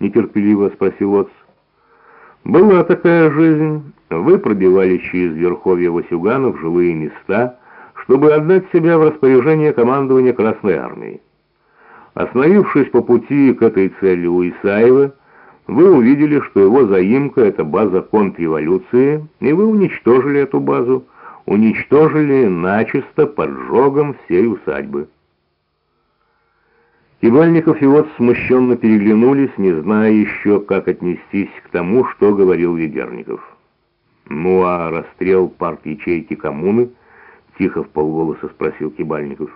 нетерпеливо спросил Отц. «Была такая жизнь. Вы пробивали через верховья Васюганов жилые места, чтобы отдать себя в распоряжение командования Красной Армии. Остановившись по пути к этой цели у Исаева, вы увидели, что его заимка — это база контрреволюции, и вы уничтожили эту базу, уничтожили начисто поджогом всей усадьбы. Кибальников и вот смущенно переглянулись, не зная еще, как отнестись к тому, что говорил Ведерников. «Ну а расстрел партии ячейки коммуны?» — тихо в полголоса спросил Кибальников.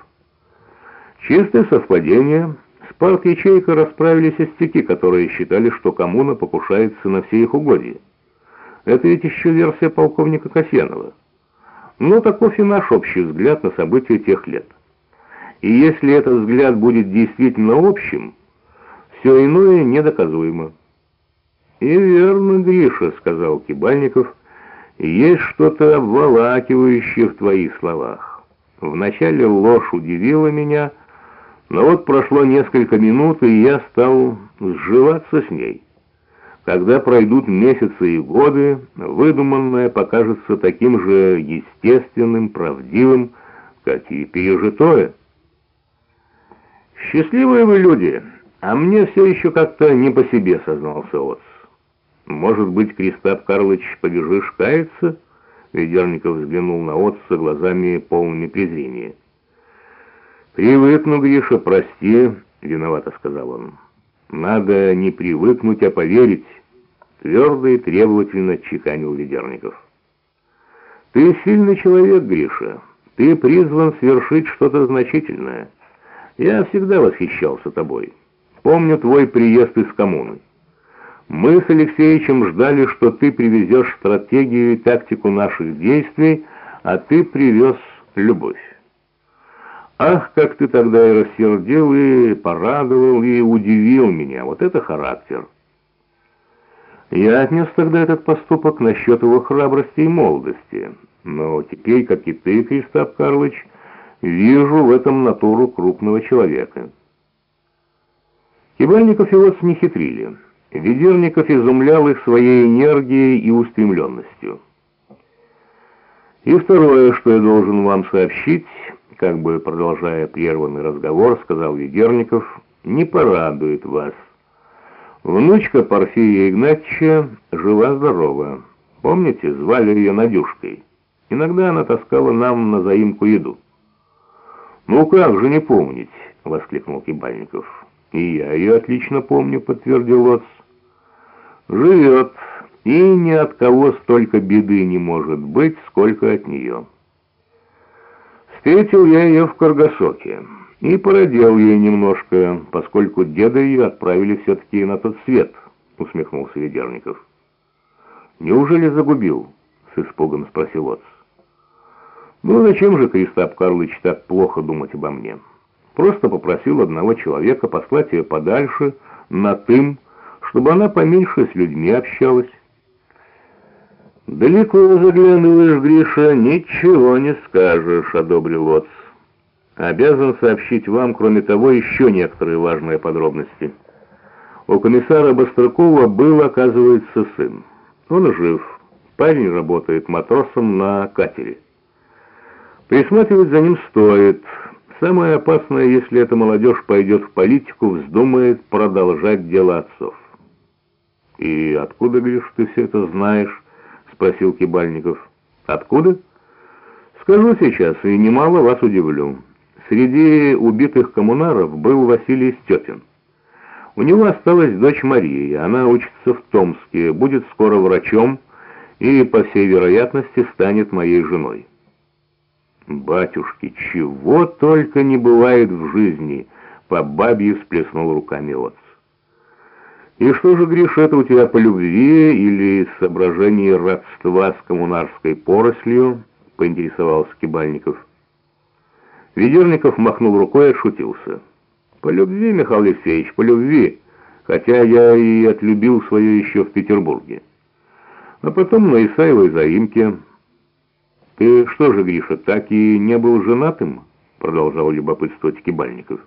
«Чистое совпадение». С партией ячейка расправились остяки, которые считали, что коммуна покушается на все их угодья. Это ведь еще версия полковника Касьянова. Но таков и наш общий взгляд на события тех лет. И если этот взгляд будет действительно общим, все иное недоказуемо. «И верно, Гриша», — сказал Кибальников, — «есть что-то обволакивающее в твоих словах. Вначале ложь удивила меня, — но вот прошло несколько минут, и я стал сживаться с ней. Когда пройдут месяцы и годы, выдуманное покажется таким же естественным, правдивым, как и пережитое. «Счастливые вы люди, а мне все еще как-то не по себе», — сознался Отц. «Может быть, Кристап Карлович, побежишь каяться?» Ведерников взглянул на Отца глазами полными презрения. «Привыкну, Гриша, прости», — виновато сказал он. «Надо не привыкнуть, а поверить», — твердо и требовательно чеканил Ведерников. «Ты сильный человек, Гриша. Ты призван свершить что-то значительное. Я всегда восхищался тобой. Помню твой приезд из коммуны. Мы с Алексеевичем ждали, что ты привезешь стратегию и тактику наших действий, а ты привез любовь. Ах, как ты тогда и рассердил, и порадовал, и удивил меня. Вот это характер. Я отнес тогда этот поступок насчет его храбрости и молодости. Но теперь, как и ты, Кристап Карлович, вижу в этом натуру крупного человека. Кибальников и вот не хитрили. Ведерников изумлял их своей энергией и устремленностью. И второе, что я должен вам сообщить как бы продолжая прерванный разговор, сказал Ведерников, «не порадует вас. Внучка Порфирия Игнатьевича жива-здорова. Помните, звали ее Надюшкой? Иногда она таскала нам на заимку еду». «Ну как же не помнить?» — воскликнул Кибальников. «И я ее отлично помню», — подтвердил Лоц. «Живет, и ни от кого столько беды не может быть, сколько от нее». Встретил я ее в Каргасоке и породил ей немножко, поскольку деда ее отправили все-таки на тот свет, усмехнулся Ведерников. Неужели загубил? С испугом спросил Отц. Ну зачем же Кристап Карлович так плохо думать обо мне? Просто попросил одного человека послать ее подальше, на тым, чтобы она поменьше с людьми общалась. «Далеко заглядываешь, Гриша, ничего не скажешь», — одобрил Отц. «Обязан сообщить вам, кроме того, еще некоторые важные подробности. У комиссара Бастрыкова был, оказывается, сын. Он жив. Парень работает матросом на катере. Присматривать за ним стоит. Самое опасное, если эта молодежь пойдет в политику, вздумает продолжать дело отцов». «И откуда, Гриш, ты все это знаешь?» спросил Кибальников. «Откуда?» «Скажу сейчас, и немало вас удивлю. Среди убитых коммунаров был Василий Степин. У него осталась дочь Мария, она учится в Томске, будет скоро врачом и, по всей вероятности, станет моей женой». «Батюшки, чего только не бывает в жизни!» — по бабье всплеснул руками отц. «И что же, Гриша, это у тебя по любви или соображении родства с коммунарской порослью?» — поинтересовался Кибальников. Ведерников махнул рукой и отшутился. «По любви, Михаил Алексеевич, по любви, хотя я и отлюбил свое еще в Петербурге. А потом на Исаевой заимке. Ты что же, Гриша, так и не был женатым?» — продолжал любопытствовать Кибальников.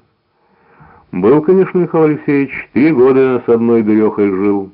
«Был, конечно, Михаил Алексеевич, три года с одной дурехой жил».